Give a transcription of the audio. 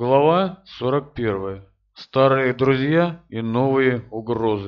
گلوا سرک پیروائے استر ادروزیا یہ نو اروز